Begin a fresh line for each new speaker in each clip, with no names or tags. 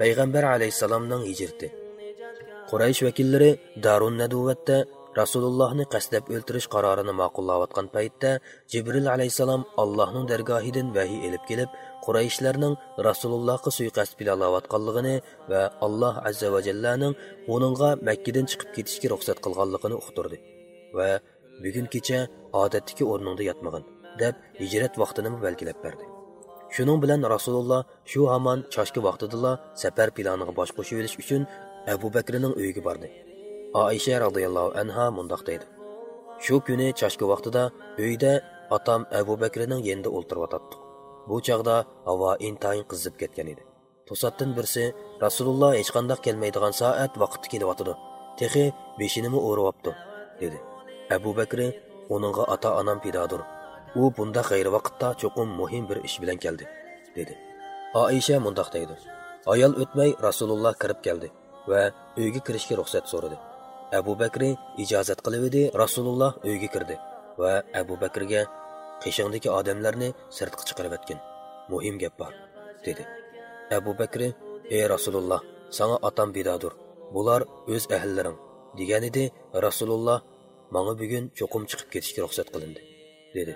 payg'ambar alayhissalomning hijrati. Quraysh vakillari darun naduvatda rasulullohni qasdlab o'ltirish qarorini ma'qullayotgan paytda jibril alayhissalom allohning dargohidan vahiy elib kelib qurayishlarning rasulullohga suiqasd planlayotganligini va alloh azza va jallaning uningga makkadan chiqib ketishga ruxsat qilganligini uqtirdi va bugun kecha odatdagi o'rningda yotmag'in deb hijrat vaqtini belgilab berdi. Shuning bilan rasululloh shu hamon choshki vaqtidala safar planiga bosh qo'shib olish uchun abu bakrning uyiga bordi. Oisha roziyallohu anha mundoq deydi. Shu kuni choshki vaqtida uyda otam abu bakrining yenida o'ltiryotdi bu chog'da havo intayin qizib ketgan edi. To'satdan birsi rasululloh hech qandoq kelmaydigan soat vaqti kelyotidi texi beshinimi o'riyapti dedi. Abu bakri uningga ota onam pidodir. U bunda g'ayri vaqtda cho'qim muhim bir ish bilan keldi dedi. Oisha mundoq deydi. Ayol o'tmay rasululloh kirib keldi va uyga kirishga ruxsat so'radi. Abu bakri ijozat qilib edi rasululloh uyga kirdi va abu bakrga qishingdagi odamlarni sirtqa chiqarib etgin muhim gap bor dedi. Abu bakri ey rasululloh sana otam bidodur bular o'z ahllaring degan edi. Rasululloh manga bugun cho'qim chiqib ketishga ruxsat qilindi dedi.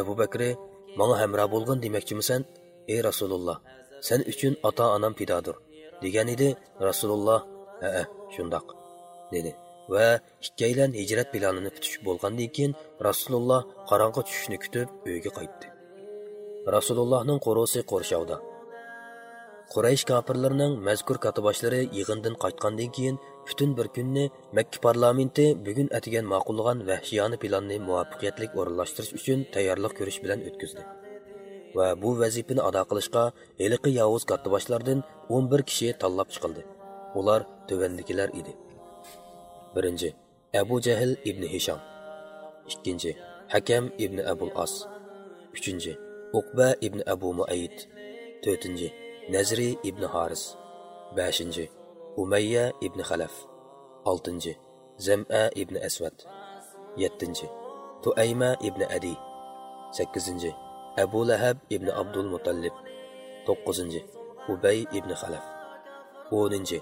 Abu bakri manga hamroh bo'lgin demoqchimisan ey rasululloh sen uchun ota onam pidodir degan edi rasululloh. Ha shundoq dedi va ikkalan hijrat planini tutish bo'lgandan keyin rasululloh qorong'i tushishni kutib uyga qaytdi. Rasulullohning qo'rosi qo'rshovda quraysh kofirlarining mazkur katiboshlari yig'indan qaytgandan keyin butun bir kunni makka parlamenti bugun atigan ma'qullagan vahshiyona planni muvaffaqiyatli o'rinlashtirish uchun tayyorlik ko'rish bilan o'tkazdi va bu vazifani ado qilishga iliqi yovuz kattiboshlardan 11 kishi tanlab chiqildi. Ular tuvandikilar edi birinchi abu jahl ibn hisham. Ikkinchi hakam ibn abul as. Uchinchi uqba ibn abu muayid to'rtinchi nazri ibn haris. Beshinchi umayya ibn xalaf oltinchi. Zama ibn asvad yettinchi. Tuayma ibn adi. Sakkizinchi. Abu lahab ibn abdul mutallib to'qqizinchi. Ubay ibn xalaf o'ninchi.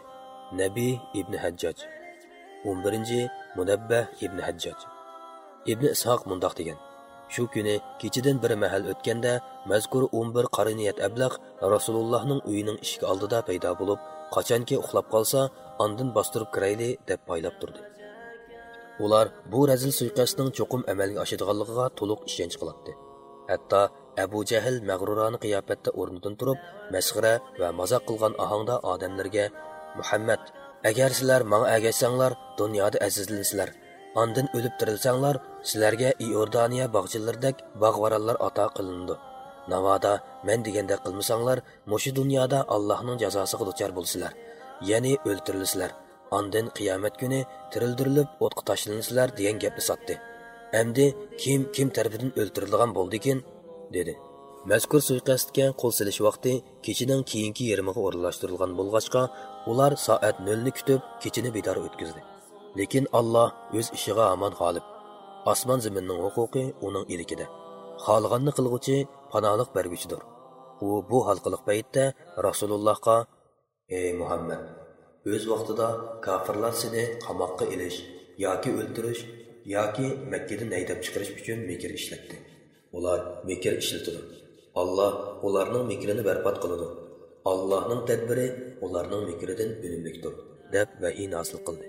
Nabiy ibn hajjoj o'n birinchi munabbah ibn hajjoj ibn ishoq mundoq degan. Shu kuni kechidan bir mahal o'tganda mazkur 11 qari niyat ablaq rasulullohning uyining eshigi oldida paydo bo'lib qachonki uxlab qolsa andin bostirib kirayli deb poylab turdi. Ular bu razil suiqasdning cho'qim amalga oshadiganligiga to'liq ishonch qiladi hatto abu jahl mag'rurona qiyofatda o'rnidan turib masxira va mazoq qilgan ohangda odamlarga muhammad agar sizlar manga agashsanglar dunyoda azizlansizlar. Andin o'lib tirilsanglar sizlarga iordaniya bog'chilaridek bog'varallar ato qilindi. Navoda men deganda qilmasanglar mushu dunyoda allohning jazosiga duchor bo'lsizlar ya'ni o'ltirilsizlar ondan qiyomat kuni tirildirilib o'tqa tashlansizlar degan gapni sotdi. Endi kim kim tarafidan o'ltirilgan bo'ldikin dedi. Mazkur suiqasdga qo'l silish vaqti kechining keyingi yerimiga o'rinlashtirilgan bo'lg'achqa ular soat nolni kutib kechini bedor o'tkazdi. Lekin alloh o'z ishiga omon g'olib. Osmon zaminning huquqi uning ilikida. Xohlaganni qilg'uchi panolik berguchidir u bu halqiliq paytda rasulullohga ey muhammad o'z vaqtida kofirlar seni qamoqqa ilish yoki o'ldirish yoki makkadan haydab chiqarish uchun mekr ishlatdi. Ular mekr ishlatadi. Alloh ularning mekrini barbod qiladi. Allohning tadbiri ularning mekridan unumlikdir deb vahiy nosil qildi.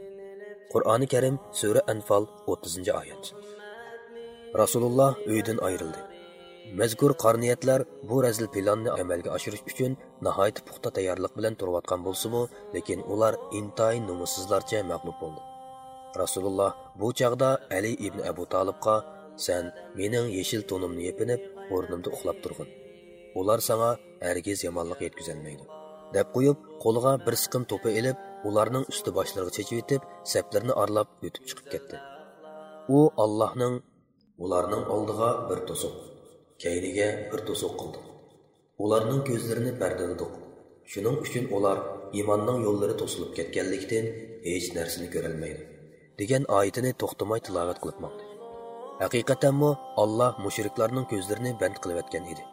Qur'oni karim sura anfal 30 oyat. Rasululloh uydan ayrildi. Mazkur qarniyatlar bu razil planni amalga oshirish uchun nihoyat puxta tayyorlik bilan turayotgan bo'lsa-mu, lekin ular intayin numussizlarcha mag'lub bo'ldi. Rasululloh bu chaqda Ali ibn Abu Talibga "Sen mening yeshil tonimni yepinib, o'rnimda uxlab turg'in. Ular sanga hargiz yomonlik yetkazolmaydi." deb qo'yib, qo'liga bir siqim to'pi ilib ularning usti boshlariga chechib etib, saplarni arlab o'tib chiqib ketdi. U Allohning ularning oldiga bir to'siq keyniga bir to'siq qildik ularning ko'zlarini pardaladik shuning uchun ular iymonning yo'llari to'silib ketganlikdan hech narsani ko'rolmaydi degan oyatini to'xtamay tilovat qilibmoqda haqiqatanmi alloh mushriklarning ko'zlarini band qilayotgan edi.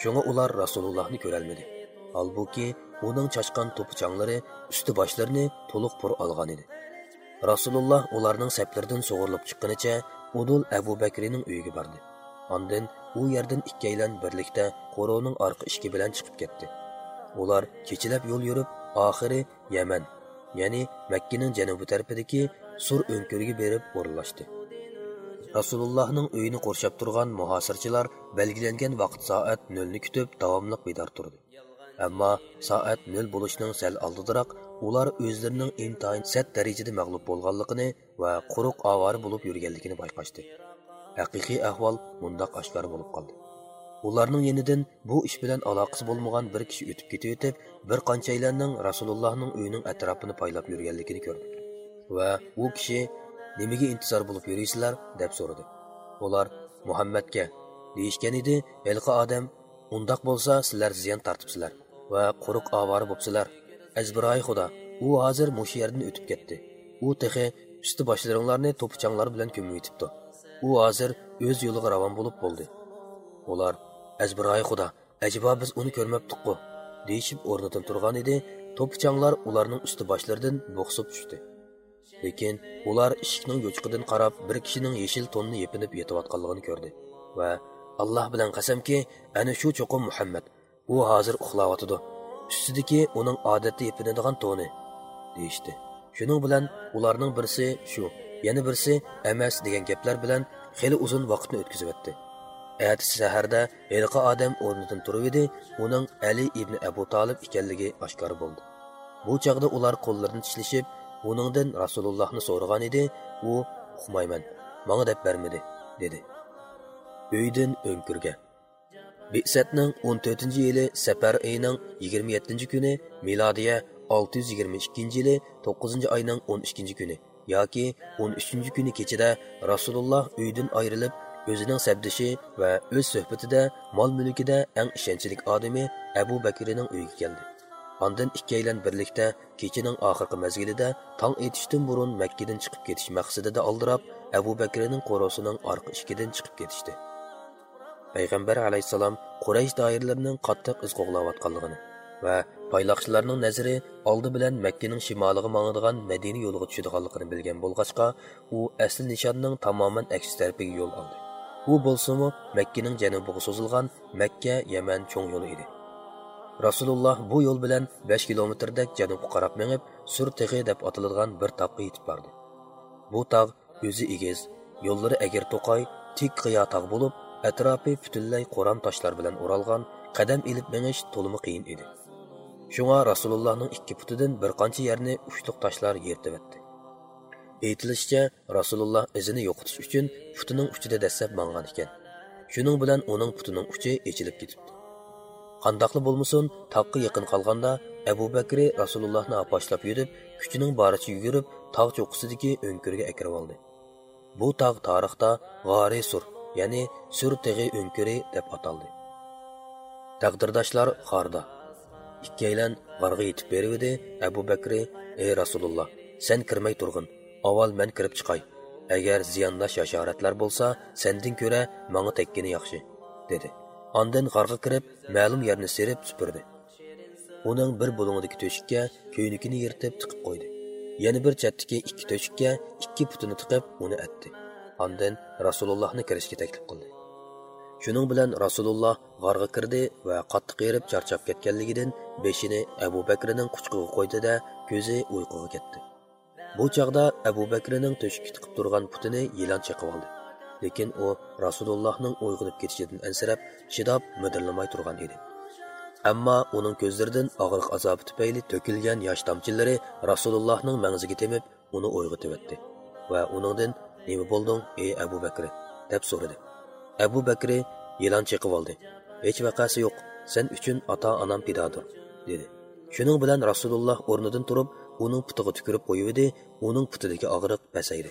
Shunga ular rasulullohni ko'rolmadi. Holbuki uning chashqan to'pichanglari usti boshlarini to'liq pur olgan edi. Rasululloh ularning saplaridan sug'urilib chiqqanicha udul abu bakrining uyiga bordi. Ondan u yerdan ikkalan birlikda qo'rovning orqa ishki bilan chiqib ketdi. Ular kechalab yo'l yurib, oxiri Yaman, ya'ni Makkaning janubi tarafidagi Sur o'nkiriga berib o'rinlashdi. Rasulullohning uyini qurshab turgan muhosirchilar belgilangan vaqt soat 0 ni kutib davomli bedor turdi. Ammo soat nol bo'lishning sal oldiroq ular o'zlarining intayin sat darajada mag'lub bo'lganligini va quruq ovora bo'lib yurganligini payqashdi haqiqiy ahvol mundoq oshkor bo'lib qoldi. Ularning yenidan bu ish bilan aloqasi bo'lmagan bir kishi o'tib ketayotib bir qanchaylarning rasulullohning uyining atrofini poylab yurganligini ko'rdi. Va u kishi nimaga intizor bo'lib yuraysizlar deb so'radi. Ular muhammadga. deyishgan edi. Elqi odam undoq bo'lsa sizlar ziyon tortibsizlar va quruq ovora bo'libsizlar. Azbiroy xudo. U hozir mushu yerdan o'tib ketdi. U tehi usti boshlaringlarni to'pichanglar bilan ko'mib yetibdi. U hozir o'z yo'liga ravon bo'lib bo'ldi. Ular azbiroy xudo ajibo biz uni ko'rmabdiqku deyishib o'rnidan turgan edi. To'pichanglar ularning usti boshlaridan bo'xsib tushdi. Lekin ular eshikning yo'chqidan qarab bir kishining yeshil tonni yepinib yetayotganligini ko'rdi va alloh bilan qasamki ana shu cho'qim muhammad u hozir uxlayotidi ustidagi uning odatda yepinadigan to'ni deyishdi. Shuning bilan ularning birisi shu yana birisi emas degan gaplar bilan xeli uzun vaqtni o'tkazyapti ertasi saharda heliqi odam o'rnidan turib edi uning ali ibn abu tolib ekanligi oshkor bo'ldi. Bu chog'da ular qo'llarini tishlashib uningdan rasulullohni so'ragan edi u uxmayman manga deb bermadi dedi. Uydan o'nkirga. Bisatning 14 yili Safar oyining 27 kuni milodiya 622 yili 9 oyning 12 kuni. Yoki 13 kuni kechida Rasululloh uydan ayrilib, o'zining sabdishi va o'z suhbatida mol mulkida eng ishonchli odami Abu bakrining uyiga keldi. Ondan ikkalan birlikda kechining oxirgi mazgilida tong etishdan burun Makkadan chiqib ketish maqsadida oldirab, Abu Bakrning qo'rosining orqa ishidan chiqib ketishdi. Payg'ambar alayhisalom Quraysh doiralarining qattiq iz qo'g'layotganligini va payloqchilarning nazari oldi bilan makkaning shimoliga mangadigan madina yo'liga tushadiganligini bilgan bo'lg'achqa u asli nishonning tamoman aksi tarafiga yo'l oldi. U bo'lsimi makkaning janubiga so'zilgan makka yaman cho'ng yo'li edi. Rasululloh bu yo'l bilan 5 kilometrdek janubga qarab mengib sur tig'i deb ataladigan bir tog'ga yetib bordi. Bu tog' o'zi egiz yo'llari agir to'qoy tik qiya tog' bo'lib atrofi butunlay qo'ram toshlar bilan o'ralgan qadam ilib mengish to'limi qiyin edi. Шуңа Расулуллахның ikki putidan bir qancha yerni ushliq toshlar yertibatdi. Aytilishicha, Rasululloh izini yo'qotish uchun putining uchida dastlab mangan ekan. Shuning bilan uning putining uchi echilib ketibdi. Qandoqli bo'lmasin, taqqa yaqin qolganda Abu Bakri Rasulullohni apashlab yurib, kuchining boricha yugurib, tog' cho'qqisidagi o'nkirga akirib oldi. Bu tog' tarixda G'ori Sur, ya'ni Sur tig'i o'nkiri deb ataldi. Taqdirdoshlar Xorda ikkalan g'arga yetib beruvdi abu bakri ey rasululloh sen kirmay turg'in. Avval men kirib chiqay. Agar ziyonlash yashoratlar bo'lsa sendin ko'ra manga tekkini yaxshi dedi. Ondan g'arga kirib ma'lum yerni serib supurdi. Uning bir bo'lingidagi to'shikka ko'ynikini yirtib tiqib qo'ydi. Yana bir chatdagi ikki to'shikka ikki putini tiqib uni atdi. Ondan rasulullohni kirishga taklif qildi. Shuning bilan rasululloh g'orga kirdi va qattiq erib charchab ketganligidan beshini abu bakrining quchqig'iga qo'ydida ko'zi uyquga ketdi. Bu chog'da abu bakrining to'shikka tiqib turgan putini yilon chaqib oldi. Lekin u rasulullohning uyg'onib ketishidan ansirab chidab midirlamay turgan edi. Ammo uning ko'zlaridan og'riq azobi tufayli to'kilgan yosh tomchilari rasulullohning mag'ziga temib uni uyg'otibdi va uningdan nima bo'lding ey abu bakri deb so'radi. Abu bakri yilon chiqib oldi. Hech vaqasi yo'q sen uchun ota onam pidodir dedi. Shuning bilan rasululloh o'rnidan turib uning putig'i tukirib qo'yivdi uning putidagi og'riq pasaydi.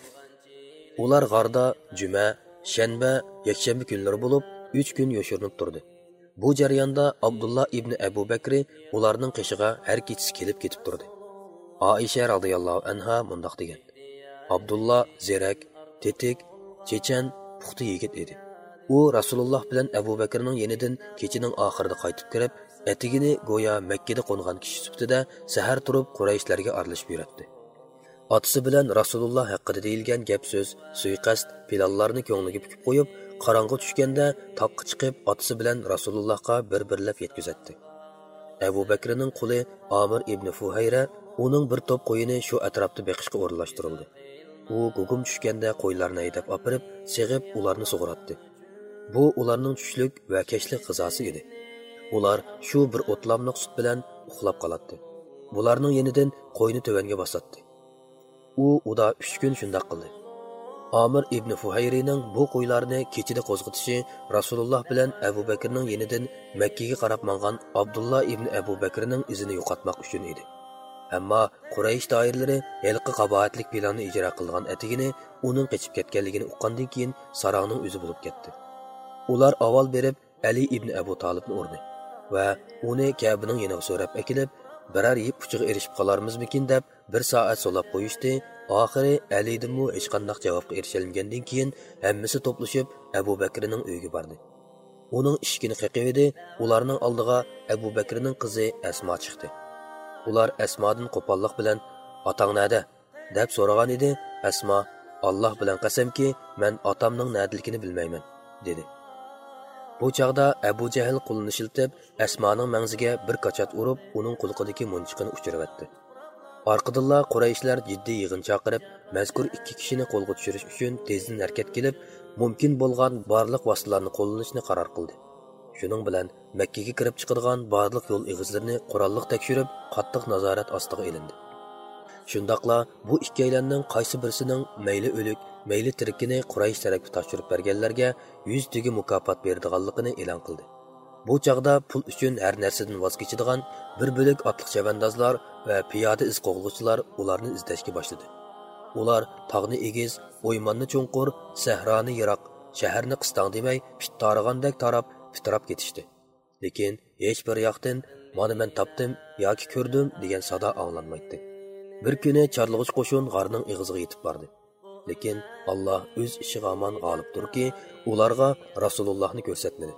Ular g'orda juma shanba yakshanba kunlari bo'lib uch kun yoshirinib turdi. Bu jarayonda abdulloh ibn abu bakri ularning qishig'a har kechasi kelib ketib turdi. Oisha roziyallohu anha mundoq degan. Abdulloh zerak tetik chechan puxta yigit edi. U rasululloh bilan abu bakrning yenidan kechining oxirida qaytib kirib atigini go'yo makkada qo'ngan kishi sifatida sahar turib qurayishlarga aralashib yuratdi. Otisi bilan rasululloh haqida deyilgan gap so'z suiqasd pilonlarni ko'ngliga pukib qo'yib qorong'i tushganda toqqa chiqib otisi bilan rasulullohga bir birlab yetkazatdi abu bakrning quli omir ibn fuhayra uning bir to'p qo'yini shu atrofda beqishga o'rinlashtirildi. U gugum tushganda qo'ylarni haydab opirib sig'ib ularni sug'uratdi bu ularning tushlik va kechlik g'izosi edi. Ular shu bir o'tlamliq sut bilan uxlab qoladi bularning yenidan qo'yni tövanga bosatdi u uda uch kun shundoq qildi. Omir ibn fuhayriyning bu qo'ylarni kechida qo'zg'atishi rasululloh bilan abu bakrning yenidan makkaga qarab mangan abdulloh ibn abu bakrning izini yo'qotmoq uchun edi. Ammo quraysh doirlari elqi qabohatlik planni ijro qilgan atigini uning qochib ketganligini uqqandan keyin Saroning o'zi bo'lib ketdi. Ular avval berib ali ibn abu tolibni urdi va uni kabining yana so'rab akilib biror yeb uchiga erishib qolarmizmikin? deb bir soat so'lab qo'yishdi. Oxiri alidimu hech qanday javobga erishaolmagandan keyin hammasi to'plashib abu bakrining uyiga bordi. Uning ishkini qaqib edi ularning oldiga abu bakrining qizi asmo chiqdi. Ular asmodin qo'pollik bilan otang nada? deb so'ragan edi. Asmo alloh bilan qasamki man otamning nadiligini bilmayman dedi. Bu chog'da abu jahl qo'lini shiltib asmoning mangziga bir qachat urib uning qulqidagi munchiqini uchirvatdi orqadinla qurayishlar jiddiy yig'in chaqirib mazkur ikki kishini qo'lga tushirish uchun tezdan harakat qilib mumkin bo'lgan barliq vositalarni qo'llanishni qaror qildi. Shuning bilan makkaga kirib chiqadigan barliq yo'l ig'izlarini qurolliq tekshirib qattiq nazorat ostiga ilindi shundoqla bu ikkalanning qaysi birisining mayli o'lik mayli tirikini quraysh tarafga topshirib berganlarga yuz tugi mukofot beradiganligini e'lon qildi. Bu chog'da pul uchun har narsadan voz kechadigan bir bo'lik otliq chavandozlar va piyoda iz qo'g'g'uvchilar ularni izlashga boshladi. Ular tog'ni egiz o'ymonni cho'nqur sahroni yiroq shaharni qistong demay pit tarag'andek tarab fitirab ketishdi. Lekin hech bir yoqdan mana man topdim yoki ko'rdim degan sado anglanmaydi bir kuni chorlig'ich qo'shin g'arning ig'ziga yetib bordi. Lekin alloh o'z ishiga omon g'olibdirki ularga rasulullohni ko'rsatmadi.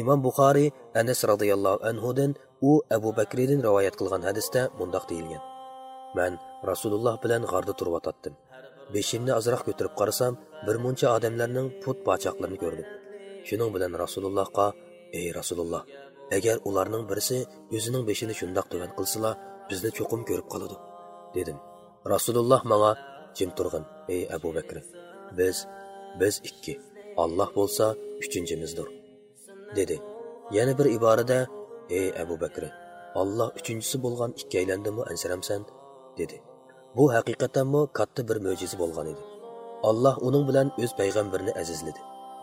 Imom buxoriy anas roziyallohu anhudan u abu bakridan rivoyat qilgan hadisda mundoq deyilgan. Man rasululloh bilan g'arda turib turyotatdim beshimni ozroq ko'tarib qarasam bir muncha odamlarning put pochoqlarini ko'rdim. Shuning bilan rasulullohga ey rasululloh agar ularning birisi o'zining beshini shundoq tuvan qilsalar bizni cho'qim ko'rib qoladi. Dedim. Rasululloh manga jim turg'in ey abu bakr. Biz biz ikki. Olloh bo'lsa uchinchimizdir dedi. Yana bir iborada ey abu bakr olloh uchinchisi bo'lgan ikkalandimi ansiramsan dedi. Bu haqiqatanmi katta bir mo'jiza bo'lgan edi. Alloh uning bilan o'z payg'ambarini azizladi.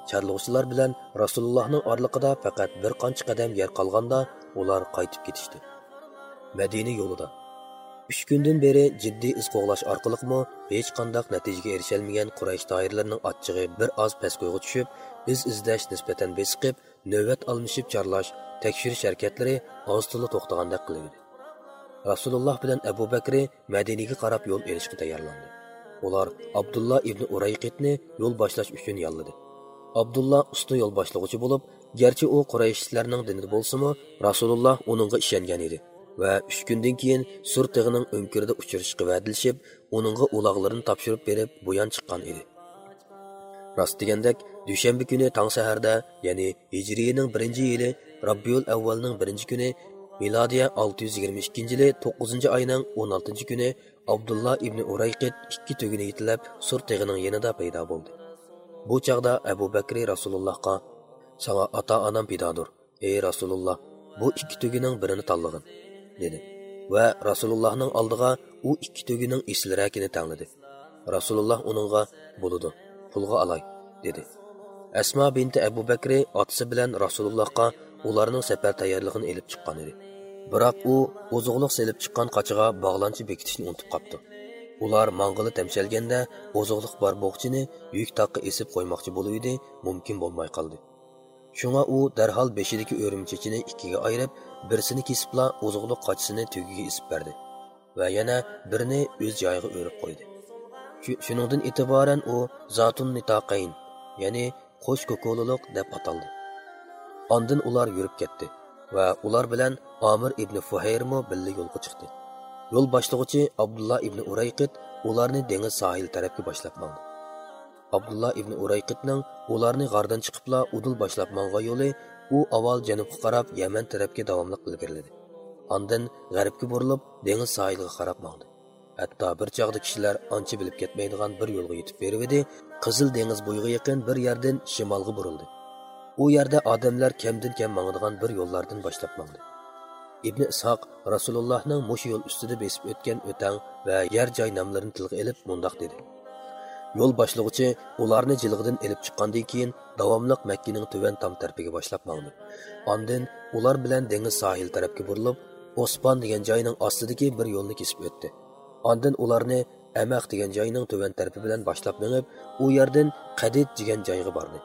Charlug'chilar bilan rasulullohning orliqida faqat bir qancha qadam yer qolganda ular qaytib ketishdi. Madina yo'lida uch kundan beri jiddiy iz qo'g'lash orqaliqmi hech qandaq natijaga erishalmagan quraysh doirlarining achchig'i bir oz pastgo'yga tushib iz izlash nisbatan besiqib navbat almashib chorlash tekshirish harakatlari oztili to'xtagandek qilindi rasululloh bilan abu bakri madinaga qarab yo'l erishga tayyorlandi. Ular abdulloh ibn urayqitni yo'l boshlash uchun yolladi. Abdulloh usta yo'l boshlag'uchi bo'lib garchi u qurayshlarning dinida bo'lsimi rasululloh uningga ishongan edi. Va uch kundan keyin sur tig'ining o'nkirida uchrashishga va'dalashib uningga uloqlarini topshirib berib buyon chiqqan edi. Rost degandek dushanba kuni tong saharda ya'ni hijriyaning birinchi yili robbiyul avvalning birinchi kuni milodiya 622 yili 9 oyning 16 kuni abdulloh ibn urayqit ikki tugini yetilab sur tig'ining yanida paydo bo'ldi. Bu chog'da abu bakri rasulullohga sanga ota onam pidodir ey rasululloh bu ikki tugining birini tanlag'in. Dedi va rasulullohning oldiga u ikki tugining eslrakini tanladi. Rasululloh uningga bo'ludi pulga olay dedi. Asmo binti abu bakri otasi bilan rasulullohga ularning safar tayyorlig'ini elib chiqqan edi. Biroq u oziqliq selib chiqqan qochiga bog'lanchi bekitishni unutib qolibdi ular mong'ili tamshalganda oziqliq bor bo'g'chini yuk taqqa esib qo'ymoqchi bo'luvdi mumkin bo'lmay qoldi. Shunga u darhol beshidagi o'rimchichini ikkiga ayirib birsini kesibla oziqliq qochisini tugiga isib berdi va yana birini o'z joyiga o'rib qo'ydi. Shuningdan e'tiboran u zotun nitoqayn ya'ni qo'sh ko'ko'lilik deb ataldi. Ondin ular yurib ketdi va ular bilan omir ibn fuhayrmo birga yo'lga chiqdi. Yo'l boshlig'ichi abdulloh ibn urayqit ularni dengiz sohil tarafga boshlab mandi abdulloh ibn urayqitning ularni g'ardan chiqibla udul boshlab mangan yo'li u avval janubga qarab yaman tarafga davomli ilgariladi. Andin g'arbga burilib dengiz sohiliga qarab mandi hatto bir chog'da kishilar ancha bilib ketmaydigan bir yo'lga yetib berib edi qizil dengiz bo'yiga yaqin bir yerdan shimolga burildi. U yerda odamlar kamdan kam mangadigan bir yo'llardan boshlab mandi ibn ishoq rasulullohning mush yo'l ustida besib o'tgan o'tang va yer joy nomlarini tilga ilib mundoq dedi. Yo'l boshlag'uchi ularni jilg'idan ilib chiqqandan keyin davomliq makkaning tuvan tom tarafiga boshlab mangdi ondin ular bilan dengiz sohil tarafga burilib o'span degan joyning ostidagi bir yo'lni kesib o'tdi. Ondin ularni amaq degan joyning tuvan tarafi bilan boshlab minib u yerdan qadid degan joyga bordi.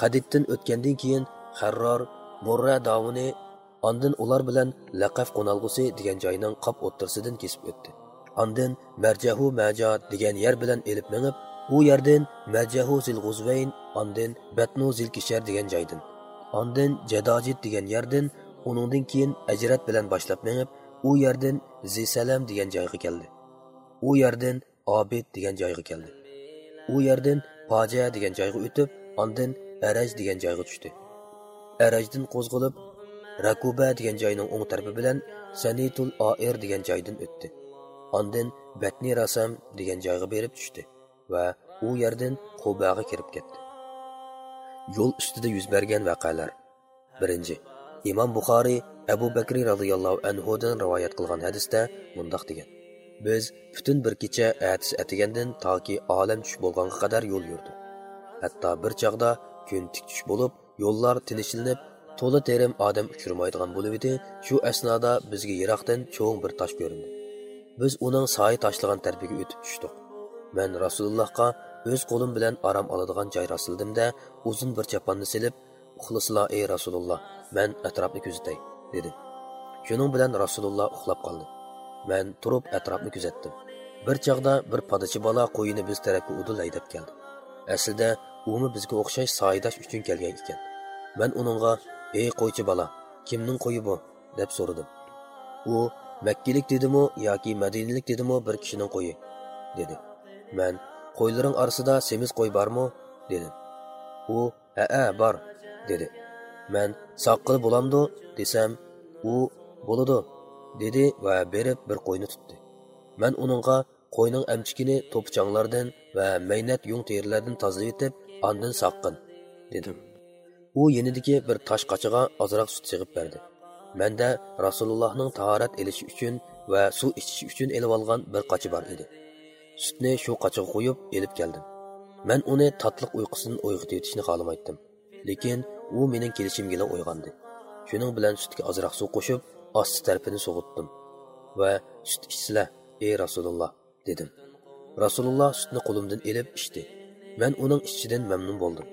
Qadiddan o'tgandan keyin harror murra davuni ondin ular bilan laqaf qo'nalg'usi degan joyning qop o'ttirsidan kesib o'tdi. Ondin marjahu maja degan yer bilan elib minib u yerdan marjahu zil g'uzvayn ondin batnu zil kishar degan joydan ondin jadojid degan yerdan uningdan keyin ajrat bilan boshlab minib u yerdan zisalam degan joyga keldi. U yerdan obid degan joyga keldi. U yerdan poja degan joyga o'tib ondin araj degan joyga tushdi. Arajdan qo'zg'alib rakuba degan joyning o'ng tarafi bilan sanitul oir degan joydan o'tdi. Ondan batni rasam degan joyga berib tushdi va u yerdan qubaga kirib ketdi. Yo'l ustida yuz bergan voqealar birinchi imom buxoriy abu bakri roziyallohu anhudan rivoyat qilgan hadisda mundoq degan. Biz butun bir kecha atis atigandan toki olam tush bo'lganga qadar yo'l yurdik hatto bir chog'da kun tik tush bo'lib yo'llar tinchlanib to'la terim odam uchirmaydigan bo'lib edi shu asnoda bizga yiroqdan cho'ng bir tosh ko'rindi. Biz uning soyi tashlagan tarbiga o'tib tushdik. Man rasulullohga o'z qo'lim bilan aram oladigan joy rasildimda uzun bir chaponni silib uxlasila ey rasululloh man atrofni kuzatay dedim. Shuning bilan rasululloh uxlab qoldi. Man turib atrofni kuzatdim. Bir chog'da bir podachi bola qo'yini biz tarafga udul haydab keldi. Aslida umi bizga o'xshash soyidash uchun kelgan ekan. Man uningga ey qo'ychi bola kimning qo'yi bu? deb so'radim. U makkalik dedimu yoki madinalik dedimu bir kishining qo'yi dedi. Man qo'ylaring orasida semiz qo'y bormi dedim. U ha a bor dedi. Man soqqili bo'lamdi desam u bo'ladi dedi va berib bir qo'yni tutdi. Man uningga qo'yning amchikini to'pchanglardan va maynat yung terilardan tozalab etib andin soqqin dedim. U yenidagi bir tosh qachiga ozroq sut sig'ib berdi. Manda rasulullohning tahorat elishi uchun va suv ichish uchun elib olgan bir qochi bor edi. Sutni shu qachiga qo'yib elib keldim. Man uni tatliq uyqusidan uyg'otib yetishni xohlamaydim lekin u mening kelishimgila uyg'ondi. Shuning bilan sutga ozroq suv qo'shib osti tarafini sug'utdim va sut ichsizlar ey rasululloh dedim. Rasululloh sutni qo'limdan elib ichdi. Man uning ishidan mamnun bo'ldim.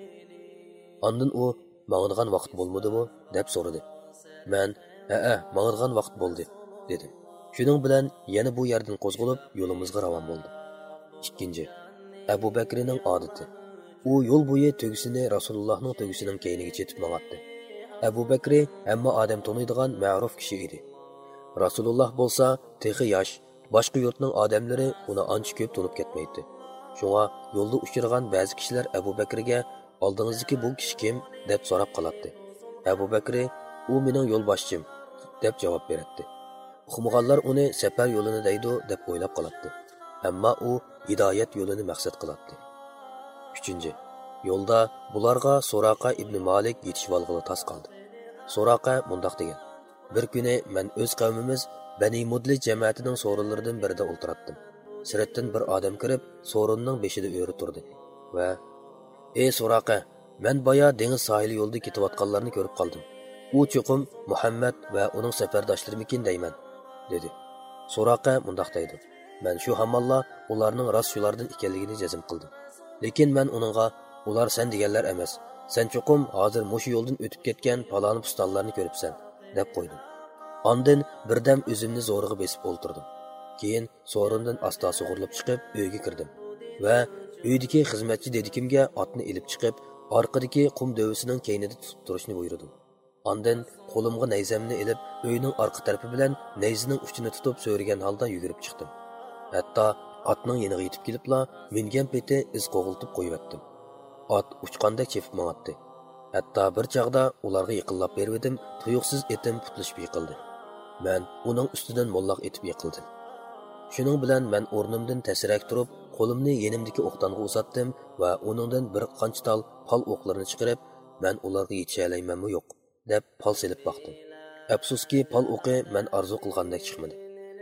Ondin u mang'adigan vaqt bo'lmadimi deb so'radi. Man ha mang'adigan vaqt bo'ldi dedim shuning bilan yana bu yerdan qo'zg'alib yo'limizga ravon bo'ldi ikkinchi abu bakrining odati u yo'l bo'yi tugisini rasulullohning tugisining keyniga chetib mang'atdi abu bakri hamma odam taniydigan ma'ruf kishi edi rasululloh bo'lsa texi yosh boshqa yurtning odamlari uni ancha ko'p tunib ketmaydi shunga yo'lda uchirgan ba'zi kishilar abu bakrga oldingizdagi bu kishi kim deb so'rab qoladi abu bakri u mening yo'lboshchim deb javob beradi uqmaganlar uni safar yo'lini deydi deb o'ylab qoladi ammo u hidoyat yo'lini maqsad qiladi uchinchi yo'lda bularga so'raqa ibn malik yetishib olg'ili tas qoldi. So'raqa mundoq degan. Bir kuni man o'z qavmimiz bani mudli jamoatining so'rinlaridan birida o'ltiratdim. Siratdan bir odam kirib so'rinning beshida o'ri turdi va ey so'raqa man boya dengiz sohili yo'lida ketayotganlarni ko'rib qoldim. U cho'qim muhammad va uning safardoshlarimikin deyman dedi. So'roqa mundoq deydi. Man shu hammalla ularning rost shulardan ekanligini jazm qildim. Lekin man uningga ular sen deganlar emas sen cho'qim hozir mushu yo'ldan o'tib ketgan paloni pustonlarni ko'ribsan? deb qo'ydim. Ondin birdam o'zimni zo'rig'i besib o'ltirdim. Keyin so'rindan asta sug'urilib chiqib uyga kirdim va uydagi xizmatchi dedikimga otni ilib chiqib orqadagi qum dovisining keynida tutib turishni buyurdim. Ondan qo'limga nayzamni ilib, uyning orqa tarafi bilan nayzining uchini tutib so'rigan holda yugurib chiqdim. Hatto otning yeniga yetib kelibla, mingan peti iz qo'g'iltib qo'yibdim. Ot uchqandek chepib mang'atdi. Hatto bir chaqda ularga yiqillab berdim, tuyuqsiz etim putlashib yiqildi. Men uning ustidan mollaq etib yiqildim. Shuning bilan men o'rnimdan tasirak turib, qo'limni yenimdagi o'qtanga uzatdim va uningdan bir qancha tal pal o'qlarini chiqarib, men ularga yetisha olaymanmi yo'q deb pol selib boqdim. Afsuski, pol o'qi men arzu qilgandek chiqmadi.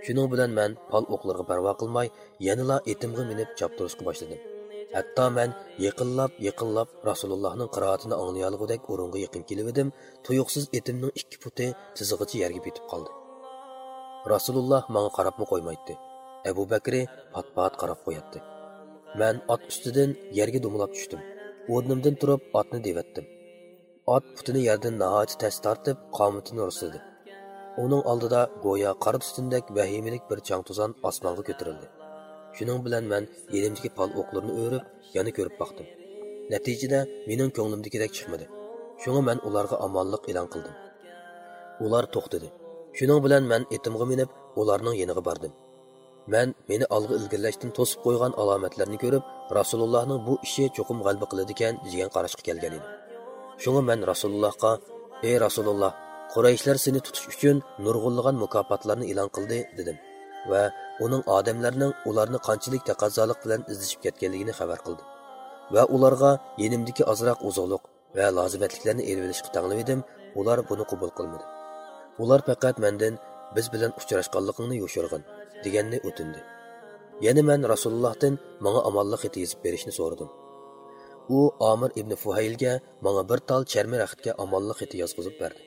Shuning bilan men pol o'qlarga parvo qilmay, yanala etimga minib chaptirishga boshladim. Hatto men yaqinlab, yaqinlab Rasulullohning qiroatini anglayolgudek o'ringa yaqin kelib edim, tuyuqsiz etimning ikki puti tizig'icha yerga bitib qoldi. Rasululloh menga qarabmi qo'ymaydi. Abu Bakri pat-pat qarab qo'yatdi. Men ot ustidan yerga dumlab tushdim. O'rnimdan turib otni devatdim. Ot putini yerdan nihoyat tas tortib, qomatini rusladi. Uning oldida go'yo qora tutundek vahimalik bir chang tuzon osmonga ko'tarildi. Shuning bilan men yelimdagi pal o'qlarini o'rib, yana ko'rib boqdim. Natijada mening ko'nglimdagidek chiqmadi. Shunga men ularga omonlik e'lon qildim. Ular to'xtadi. Shuning bilan men etimga minib, ularning yeniga bordim. Men meni olg'a ilgirlashdan to'sib qo'ygan alomatlarni ko'rib, Rasulullohning bu ishi cho'qim g'alba qiladi ekan degan qarashga kelgan edim. Shunga men Rasulullohga: "Ey Rasululloh, Qurayshlar seni tutish uchun nurg'unlagan mukofotlarni e'lon qildi" dedim va uning odamlarning ularni qanchalik taqozolik bilan izlashib ketganligini xabar qildim. Va ularga yenimdagi ozroq uzoqlik va lozimatliklarni elib olishga edim, ular buni qabul qilmadi. Ular faqat mendan biz bilan uchrashganligingni yo'shirg'in deganni o'tindi. Yana men Rasulullohdan menga amonlik xati yozib berishni so'radim. U omir ibn Fuhaylga menga bir tal charmi raxtga amonlik xati yozg'izib berdi.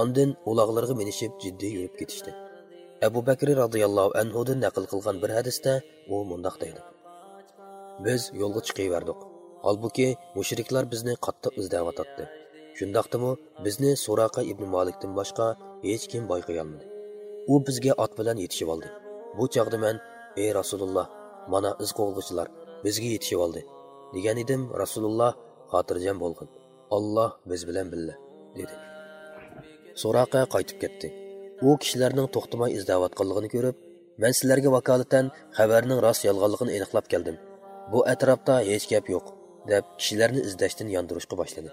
Ondan uloqlarga minishib jiddiy yurib ketishdi. Abu Bakr radhiyallohu anhudan naql qilgan bir hadisda u mundoq deydi. Biz yo'lga chiqaverdik. Holbuki mushriklar bizni qattiq izlayotdi. shundoqdimi bizni Suraqa ibn Malikdan boshqa hech kim bayqay olmadi. U bizga ot bilan yetishib oldi. Bu chog'da man ey Rasululloh, mana iz qo'g'g'ichilar bizga yetishib oldi. Degan edim, Rasululloh xotirjam bo'lgin. Alloh biz bilan billa, dedi. So'raqa qaytib ketdi. U kishilarning to'xtamay izlayotganligini ko'rib, men sizlarga vakolatan xabarning rost yolg'onligini aniqlab keldim. Bu atrofda hech gap yo'q, deb kishilarni izlashdan yondirishga boshladi.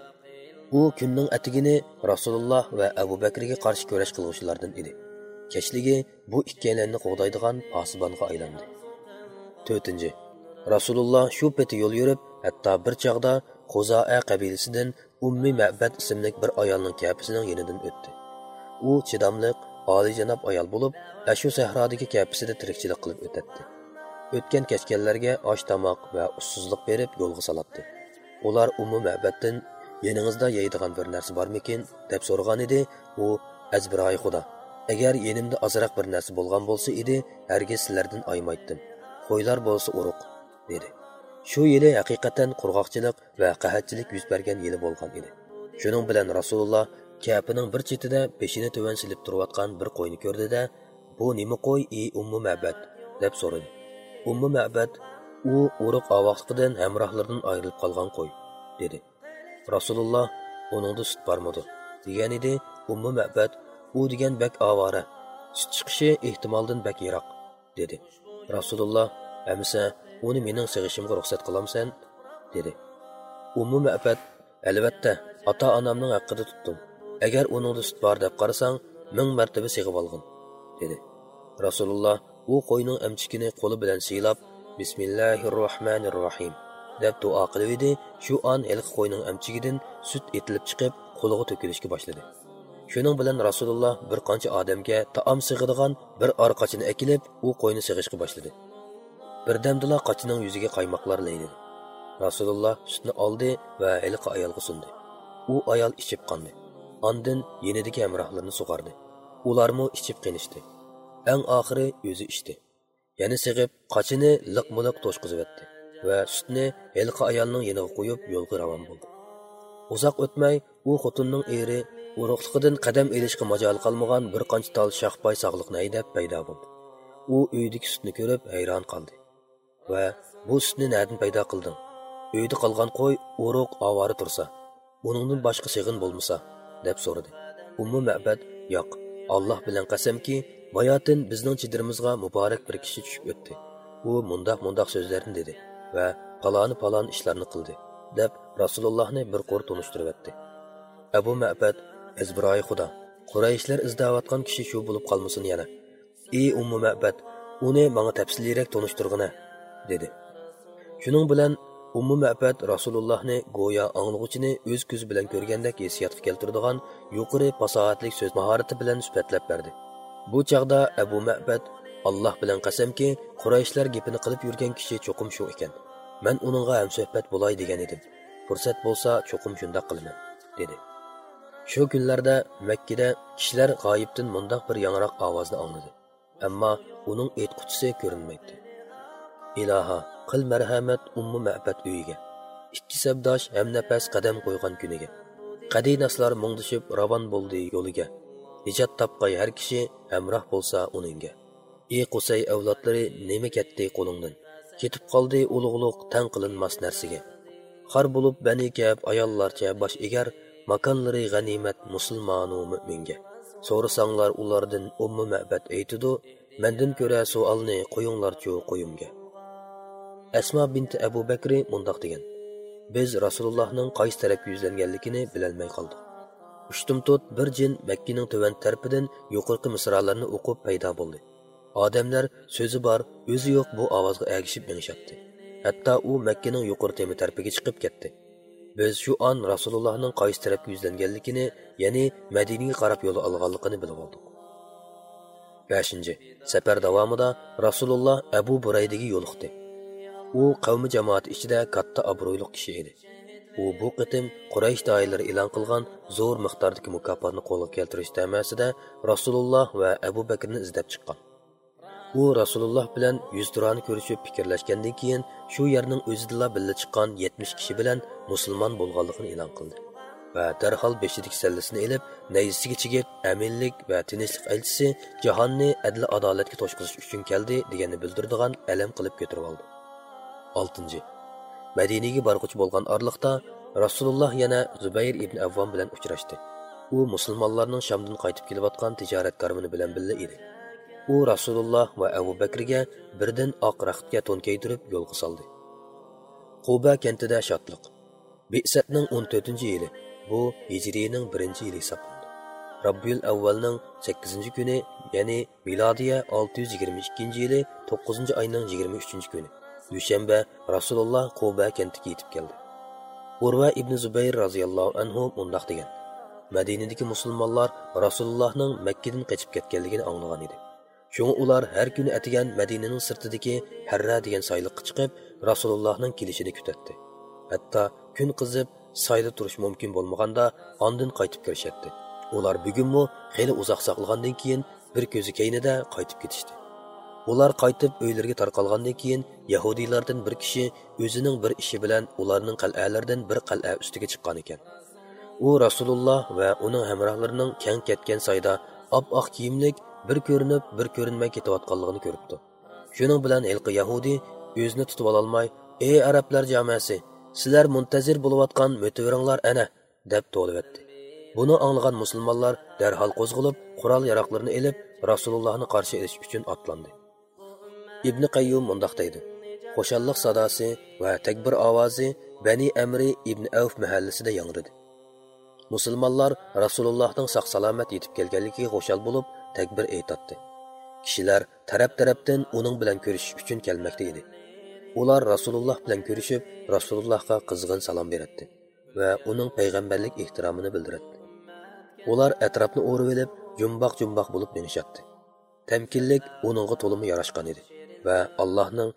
U kunning atigini Rasululloh va Abu Bakrga qarshi kurash qiluvchilardan edi. Kechligi bu ikkalanni qo'g'daydigan posibonga aylandi. 4. Rasululloh shu peti yo'l yurib, hatto bir chog'da Qo'zoa qabilasidan Ummi Ma'bad ismli bir ayolning kapisining yonidan o'tdi. U chidamliq, oliyjanob ayol bo'lib, ashu sahrodagi kapisida tirikchilik qilib o'tadi. O'tgan kechganlarga osh tomoq va ussizlik berib yo'lga solatdi. Ular Ummi Ma'baddan yeningizda yeydigan bir narsa bormikin deb so'ragan edi. U azbiroyi xudo agar yenimda ozroq bir narsa bo'lgan bo'lsa edi hargiz sizlardan aymaydim qo'ylar bo'lsa uruq dedi. Shu yili haqiqatan qurg'oqchilik va qahatchilik yuz bergan yili bo'lgan edi. Shuning bilan rasululloh kapining bir chetida beshini tuvan silib turayotgan bir qo'yni ko'rdida bu nima qo'y ey ummu mabad? deb so'radi. Ummu mabad u urug' ovoqliqidan hamrohlaridan ayrilib qolgan qo'y dedi. Rasululloh uningda sut bormidi degan edi ummu mabad u degan bak ovora sut chiqishi ehtimoldan bak yiroq dedi. Rasululloh amisa uni mening sig'ishimga ruxsat qilamsan dedi. Ummu mabad albatta ota onamning haqqida tutdim. Agar uningda sut bor deb qarasang ming martaba sig'ib olgin dedi. Rasululloh u qo'yning amchikini qo'li bilan siylab bismillahi rohmanir rohim deb duo qilib edi. Shu on ilq qo'yning amchigidan sut etilib chiqib qo'liga to'kilishga boshladi. Shuning bilan rasululloh bir qancha odamga taom sig'adigan bir orqachini akilib u qo'yni sig'ishga boshladi. Birdamdila qochining yuziga qaymoqlar laynadi rasululloh sutni oldi va ilqi ayolga sundi. U ayol ichib qondi. Ondin yenidagi hamrohlarni sug'ardi ularmi ichib qinishdi. Eng oxiri o'zi ichdi. Yana sig'ib qochini liq muliq to'shqizibyotdi va sutni ilqi ayolning yeniga qo'yib yo'lga ravon bo'ldi. Uzoq o'tmay u xotinning eri urug'liqidan qadam ilishga majol qolmagan bir qancha tal shohpoy sog'liqni haydab paydo bo'ldi. U uydagi sutni ko'rib hayron qoldi. Va bu sutni nadin paydo qilding uyda qolgan qo'y urug' ovora tursa uningdan boshqa sig'in bo'lmasa deb so'radi. Ummu mabad yo'q alloh bilan qasamki bayotin bizning chidirimizga muborak bir kishi tushib o'tdi. U mundoq mundoq so'zlarni dedi va paloni palon ishlarni qildi deb rasulullohni bir qo'r tunishtirib o'tdi abu mabad izbiroyi xudo qurayishlar izlayotgan kishi shu bo'lib qolmasin yana. Ey ummu mabad uni manga tafsiliyroq tunishtirg'ina dedi. Shuning bilan ummu mabad rasulullohni go'yo anglg'uchini o'z ko'zi bilan ko'rgandek hissiyotga keltiradigan yuqori fasohatlik so'z mahorati bilan sifatlab berdi. Bu chog'da abu mabad alloh bilan qasamki qurayshlar gapini qilib yurgan kishi cho'qim shu ekan. Man uningga hamsuhbat bo'lay degan edim. Fursat bo'lsa cho'qim shundoq qilaman dedi. Shu kunlarda makkada kishilar g'oyibdan mundoq bir yangroq ovozni angladi. Ammo uning aytquchisi ko'rinmaydi iloho qil marhamat ummu ma'bat uyiga. Ikki sabdosh hamnafas qadam qo'ygan kuniga. Qadinaslar mungdishib ravon bo'ldi yo'liga. Ijod topqay har kishi hamroh bo'lsa uningga. Ey qusay avlodlari nima ketdi qo'lingdan? Ketib qoldi ulug'luq tan qilinmas narsaga. Xor bo'lib bani kab ayollarcha bosh egar makonlari g'animat musulmonu mo'minga so'rasanglar ulardan ummi ma'bat aytidu mandan ko'ra suolni qo'yinglarchu qo'yimga. Asmo binti abu bakri mundoq degan. Biz rasulullohning qaysi tarafga yuzlanganligini bilolmay qoldik. Ushtumtut bir jin makkaning tuvan tarpidan yuqorqi misralarni o'qib paydo bo'ldi. Odamlar so'zi bor o'zi yo'q bu ovozga agishib minishyapti hatto u makkaning yuqori temi tarpiga chiqib ketdi. Biz shu on rasulullohning qaysi tarafga yuzlanganligini ya'ni madinaga qarab yo'l olganligini bilib oldik. Beshinchi safar davomida rasululloh abu buraydaga yo'liqdi. U qavmi jamoati ichida katta obro'li kishi edi. U bu qitim quraysh doiralari e'lon qilgan zo'r miqdordagi mukofotni qo'lga keltirish tamasida rasululloh va abu bakrni izlab chiqqan. U rasululloh bilan yuzturani ko'rishib fikrlashgandan keyin shu yerning o'zidala billa chiqqan yetmish kishi bilan musulmon bo'lganligini e'lon qildi va darhol beshidagi sallisini ilib nayzisiga chigib aminlik va tinchlik elchisi jahonni adli adolatga to'shqizish uchun keldi deganni bildirdigan alam qilib ko'tarib oldi. Oltinchi. Madinaga borg'uchi bo'lgan orliqda rasululloh yana zubayr ibn avvom bilan uchrashdi. U musulmonlarning shamdan qaytib kelayotgan tijorat karmini bilan billa edi. U rasululloh va abu bakrga birdan oq raxtga to'nkaytirib yo'lga soldi. Quba kentida shodliq. Besatning o'n to'rtinchi yili bu hijriyning birinchi yili hisoblanadi robbiyul avvalning sakkizinchi kuni ya'ni milodiya olti yuz yigirma ikkinchi yili to'qqizinchi oyning yigirma uchinchi kuni. Dushanba rasululloh quba kentiga yetib keldi. Urva ibn zubayr roziyallohu anhu mundoq degan. Madinadagi musulmonlar rasulullohning makkadan qochib ketganligini anglagan edi. Shunga ular har kuni atigan madinaning sirtidagi harra degan soyliqqa chiqib rasulullohning kelishini kutadi. Hatto kun qizib soyda turish mumkin bo'lmaganda ondin qaytib kirishatdi ular bugunmi xeli uzoq saqlagandan keyin bir ko'zi keynida qaytib ketishdi. Ular qaytib uylariga tarqalgandan keyin yahudiylardan bir kishi o'zining bir ishi bilan ularning qal'alaridan bir qal'a ustiga chiqqan ekan. U rasululloh va uning hamrohlarining kang ketgan soyda op oq kiyimlik bir ko'rinib bir ko'rinmay ketayotganligini ko'ribdi. Shuning bilan ilqi yahudiy o'zini tutib ololmay ey arablar jamasi sizlar muntazir bo'layotgan mo'tiviringlar ana deb to'libatdi buni anglagan musulmonlar darhol qo'zg'alib qurol yaroqlarini ilib rasulullohni qarshi olish uchun otlandi. Ibn qayyum mundoq deydi. Xo'shalliq sadosi va takbir ovozi bani amri ibn avf mahallasida yangridi musulmonlar rasulullohning sog' salomat yetib kelganligiga xo'shal bo'lib takbir aytotdi kishilar taraf tarafdan uning bilan ko'rishish uchun kelmoqda edi. Ular rasululloh bilan ko'rishib rasulullohga qizg'in salom beradi va uning payg'ambarlik ehtiromini bildiradi ular atrofni o'rib olib jumboq jumboq bo'lib minishadi tamkinlik uningga to'limi yarashgan edi. Va allohning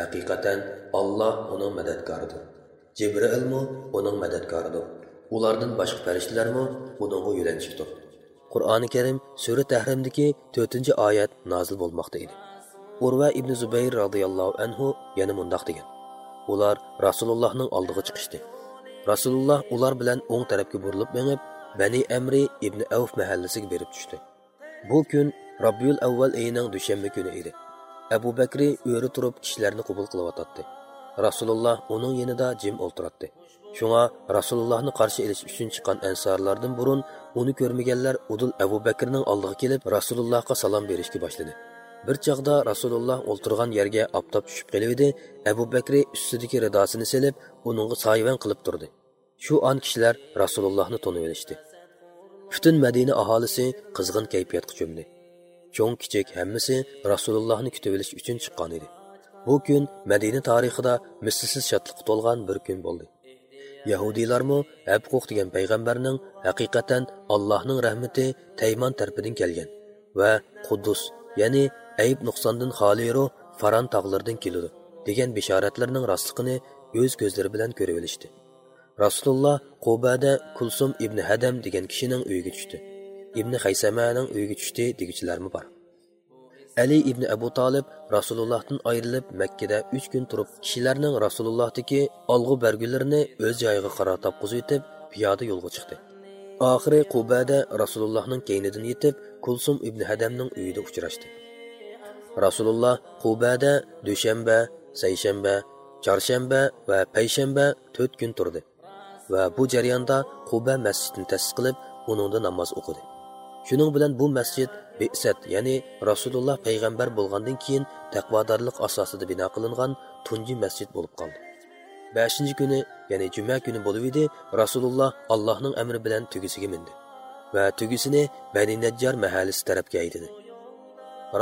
haqiqatan olloh uning madadkoridir jibrilmi uning madadkoridir ulardan boshqa farishtalarmi? Uningga yo'lanchikdir qur'oni karim sura tahrimdagi to'rtinchi oyat nozil bo'lmoqda edi. Urva ibn zubayr roziyallohu anhu yana mundoq degan. Ular rasulullohning oldiga chiqishdi. Rasululloh ular bilan o'ng tarafga burilib mengib bani amri ibn avf mahallasiga berib tushdi. Bu kun robbiyul avval ayining dushanba kuni edi. Abu bakri o'ri turib kishilarni qabul qilyotdi rasululloh uning yonida jim o'ltiradi shunga rasulullohni qarshi ilish uchun chiqqan ansorlardan burun uni ko'rmaganlar udul abu bakrning oldiga kelib rasulullohga salom berishga boshladi. Bir chog'da rasululloh o'ltirgan yerga oftob tushib qolivdi abu bakri ustidagi ridosini silib uningga soyvan qilib turdi. Shu on kishilar rasulullohni to'nib olishdi butun madina aholisi qizg'in kayfiyatga cho'mdi. Cho'ng kichik hammasi rasulullohni kutib olish uchun chiqqan edi bu kun madina tarixida mislsiz shodlikqa to'lgan bir kun bo'ldi yahudiylarmi habquq degan payg'ambarning haqiqatan allohning rahmati tayman tarpidan kelgan va quddus ya'ni ayb nuqsondan xoliru faron tog'laridan keladi degan bishoratlarning rostligini o'z ko'zlari bilan ko'rib olishdi rasululloh qubada kulsum ibn hadam degan kishining uyiga tushdi ibn Xaysəmənin öyə düşdü deyicilərmi var. Ali ibn Əbu Talib Rasulullahdan ayrılıb Məkkədə 3 gün durub, kişilərin Rasulullahdakı alğı bərgülərini öz yayığı qara tapqızı etib piyada yolğa çıxdı. Axırı Qubədə Rasulullahın keynidən yetib Kulsum ibn Hədəmnin uyuda uçraşdı. Rasulullah Qubədə düşənbə, səyşənbə, çarşənbə və peyşənbə 4 gün durdu və bu cəriyanda Qubə məscidini təsis qılıb onunda namaz oxudu. Shuning bilan bu masjid besat ya'ni rasululloh payg'ambar bo'lgandan keyin taqvodorlik asosida bino qilingan tunji masjid bo'lib qoldi beshinchi kuni ya'ni juma kuni bo'lib edi rasululloh allohning amri bilan tugisiga mindi va tugisini bani najjar mahallasi tarafga aydidi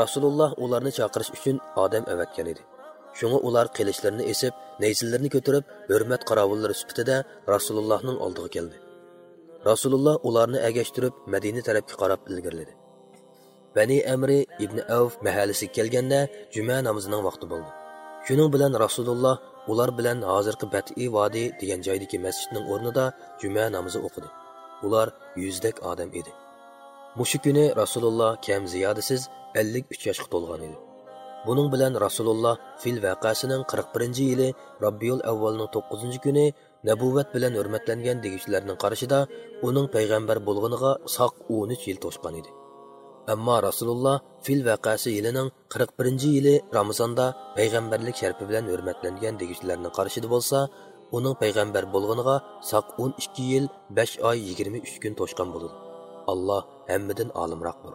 rasululloh ularni chaqirish uchun odam avatgan edi shunga ular qilichlarini esib nayzillarni ko'tarib hurmat qorovullari sifatida rasulullohning oldiga keldi rasululloh ularni agashtirib madina tarafga qarab ilgirladi bani amri ibn avf mahallasiga kelganda juma namozining vaqti bo'ldi. Shuning bilan rasululloh ular bilan hozirgi batiy vodiy degan joydagi masjidning o'rnida juma namozi o'qidi. Ular yuzdak odam edi. Mushu kuni rasululloh kam ziyodasiz ellik uch yoshga to'lgan edi. Buning bilan rasululloh fil vaqasining qirq birinchi yili robbiyul avvalning to'qqizinchi kuni nabuvat bilan hurmatlangan degichlarning qarashida uning payg'ambar bo'lganiga soq o'n uch yil to'shgan edi. Ammo rasululloh fil vaqasi yilining qirq birinchi yili ramazonda payg'ambarlik sharfi bilan hurmatlangan degichlarning qarashida bo'lsa uning payg'ambar bo'lganiga soq o'n ikki yil besh oy yigirma uch kun to'shgan bo'ladi alloh hammadan olimroqdir.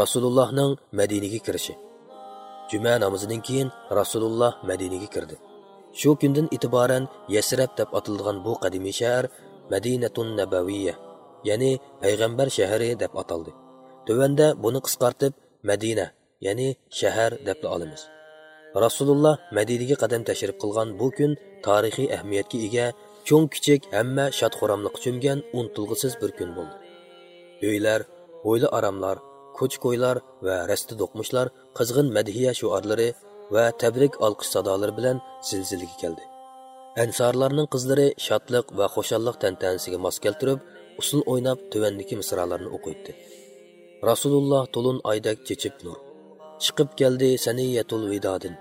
Rasulullohning madinaga kirishi. Juma namozidan keyin rasululloh madinaga kirdi. Shu kundan e'tiboran yasrab deb atilgan bu qadimiy shahar madinatun nabaviya ya'ni payg'ambar shahri deb ataldi. Tuvanda buni qisqartib madina ya'ni shahar deb olamiz. Rasululloh madinaga qadam tashrif qilgan bu kun tarixiy ahamiyatga ega cho'ng kichik hamma shod xuramliq cho'mgan unutilg'isiz bir kun bo'ldi. Uylar o'yli aramlar ko'ch ko'ylar va rasti do'qmishlar qizg'in madhiya shuorlari va tabrik olqish sadolari bilan zilzilaga keldi. Ansorlarning qizlari shodlik va xushalliq tantanasiga mos keltirib usul o'ynab tuvandiki misralarni o'qiydi. Rasululloh to'lin oydak chechib nur. Chiqib keldi saniyatul vidodin.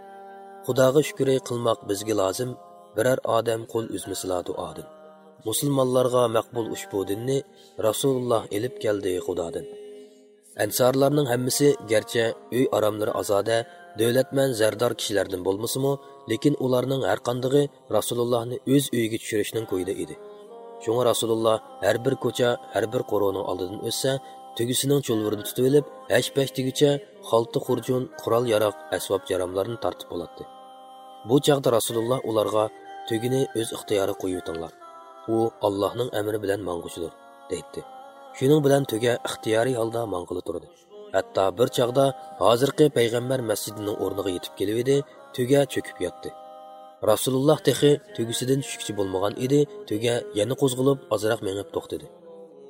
Xudoga shukri qilmoq bizga lozim biror odam qo'l uzmasila duodin musulmonlarga maqbul ushbu dinni rasululloh ilib keldi xudodin. Ansorlarning hammasi garchi uy oromlari ozoda davlatman zardor kishilardan bo'lmasimi lekin ularning har qandig'i rasulullohni o'z uyiga tushirishning ko'yida edi. Shunga rasululloh har bir ko'cha har bir qo'roning oldidan o'tsa tugisining cho'lvirini tutib olib hash pash degicha xolti xurjun qurol yaroq asbob jaromlarni tortib bo'ladi bu chog'da rasululloh ularga tugini o'z ixtiyori qo'yitinglar u allohning amri bilan mang'uchidir deydi. Shuning bilan tuga ixtiyoriy holda mang'ili turdi hatto bir chog'da hozirgi payg'ambar masjidining o'rniga yetib kelib edi tuga cho'kib yotdi. Rasululloh texi tugisidan tushukchi bo'lmagan edi tuga yana qo'zg'alib ozroq mengib to'xtadi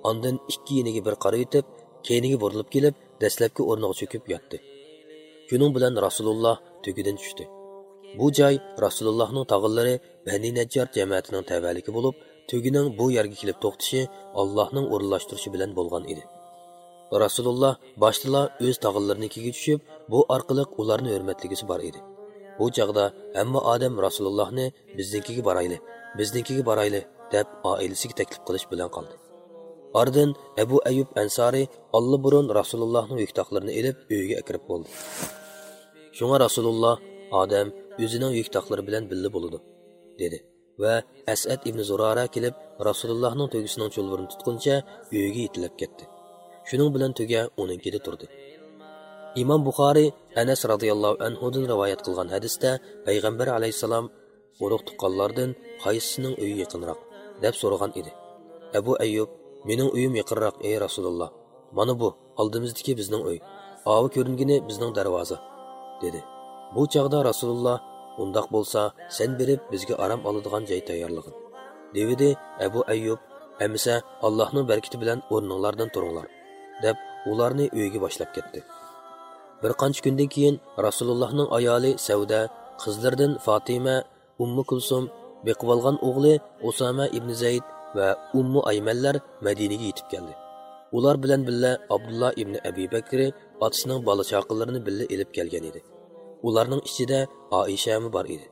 ondan ikki yeniga bir qarab yetib keyniga burilib kelib dastlabki o'rniga cho'kib yotdi. Shuning bilan rasululloh tugidan tushdi. Bu joy rasulullohning tog'illari bani najjar jamiyatining tavalligi bo'lib tugining bu yerga kelib to'xtishi allohning o'rinlashtirishi bilan bo'lgan edi. Rasululloh boshdalar o'z tog'illarinikiga tushib bu orqali ularni hurmatligisi bor edi bu chog'da hamma odam rasulullohni biznikiga borayli biznikiga borayli deb oilasiga taklif qilish bilan qoldi Ardın Abu ayub Ansari alla burun Rasulullohning yuktoqlarini ilib uyiga kirib bo'ldi. Shunga Rasululloh odam o'zining yuktoqlari bilan birga bo'ladi, dedi. va asad ibn zurara kelib rasulullohning tugisining cho'lbirini tutguncha uyiga yetilib ketdi shuning bilan tuga uninkida turdi. Imom buxoriy anas roziyallohu anhudan rivoyat qilgan hadisda payg'ambar alayhissalom urug' tuqqanlardan qaysisining uyi yaqinroq deb so'ragan edi. Abu ayyub mening uyim yaqinroq ey rasululloh mana bu oldimizdagi bizning uy ovi ko'ringini bizning darvoza dedi. Bu chog'da rasululloh undoq bo'lsa sen berib bizga aram oladigan joy tayyorlig'in devidi abu ayyub. Amisa allohning barkati bilan o'rninglardan turinglar. Deb ularni uyiga boshlab ketdi. Bir qancha kundan keyin rasulullohning ayoli savda qizlaridan fotima ummu kulsum beqib olgan o'g'li usama ibn zayd va ummu aymanlar madinaga yetib keldi. Ular bilan birga abdulloh ibn abi bakri otasining bola chaqinlarini birga ilib kelgan edi. Ularning ichida oishami bor edi.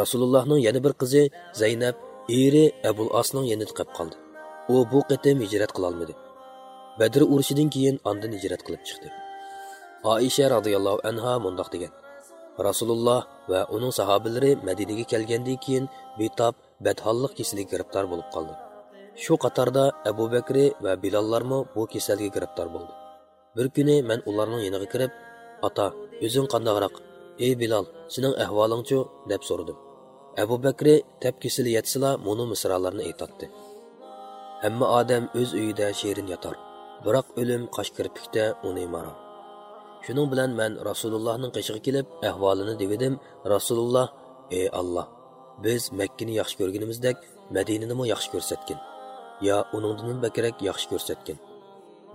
Rasulullohning yana bir qizi zaynab eri abul osning yanida qolib qoldi. U bu qatim hijrat qilolmadi badr urushidan keyin ondan hijrat qilib chiqdi. Oisha roziyallohu anha mundoq degan. Rasululloh va uning sahobalari madinaga kelgandan keyin betob badholliq kasalliga giribtor bo'lib qoldi. Shu qatorda abu bakri va bilollarmi bu kasalga giribtor bo'ldi. Bir kuni men ularning yoniga kirib ota o'zing qandoqroq ey bilol sening ahvolingchu deb so'radim. Abu bakri tab kesili yatsila muni misralarni aytotdi. Hamma odam o'z uyida sherin yotar. Biroq o'lim qosh kirpikda uni marom shuning bilan man rasulullohning qishig'i kelib ahvolini devidim. Rasululloh ey alloh biz makkani yaxshi ko'rganimizdek madinanimi yaxshi ko'rsatgin? Yo uningdan bakrak yaxshi ko'rsatgin?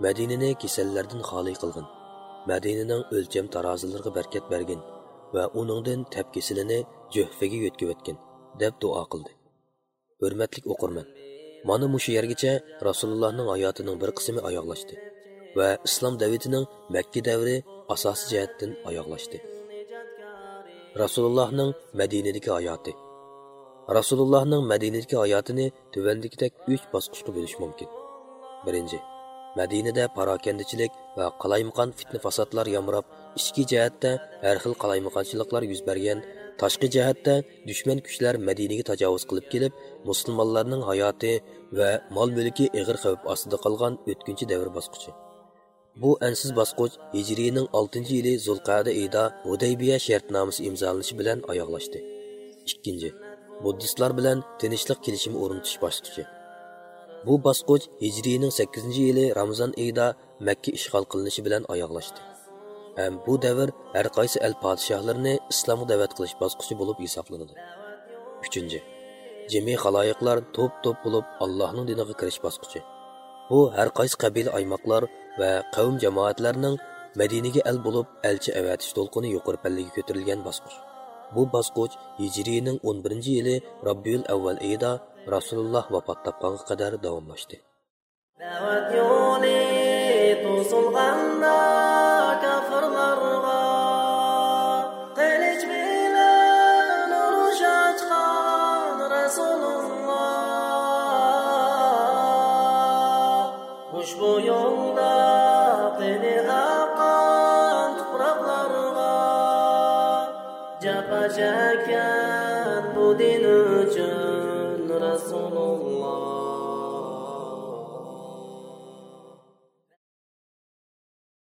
Madinani kasallardan xoli qilgin. Madinaning o'lcham tarozilariga barkat bergin va uningdan tap kesilini juhfaga yo'tkiyotgin deb duo qildi. Hurmatli o'qirman. Mana mushu yergacha rasulullohning hayotining bir qismi oyoqlashdi va islom davlatining makka davri asosiy jihatdan oyoqlashdi. Rasulullohning madinadagi hayoti. Rasulullohning madinadagi hayotini tuvandikidek uch bosqichga bo'lish mumkin. Birinchi madinada parokandichilik va qalaymaqon fitna fasodlar yomrab ichki jihatda har xil qalaymaqonchiliklar yuz bergan tashqi jihatda dushman kuchlar madinaga tajovuz qilib kelib musulmonlarning hayoti va mol mulki ig'ir xavf ostida qolgan o'tkinchi davr bosqichi. Bu ansiz bosqich hijriyning 6 yili zulqada oyida hudaybiya shartnomasi imzolanishi bilan oyoqlashdi. Ikkinchi buddistlar bilan tinchlik kelishimi o'rnatish bosqichi. Bu bosqich hijriyning 8 yili ramazon oyida makka ishg'ol qilinishi bilan oyoqlashdi. Ham bu davr har qaysi al podshohlarni islomga da'vat qilish bosqichi bo'lib hisoblanadi uchinchi jami xaloyiqlar to'p to'p bo'lib allohning diniga kirish bosqichi bu har qaysi qabila aymoqlar va qavm jamoatlarning madinaga al bo'lib elchi avatish to'lqini yuqori pallaga ko'tarilgan bosqich bu bosqich hijriyning 11 yili Rabiul avval oyida rasululloh vafot topganga qadar davomlashdi da'vat yo'li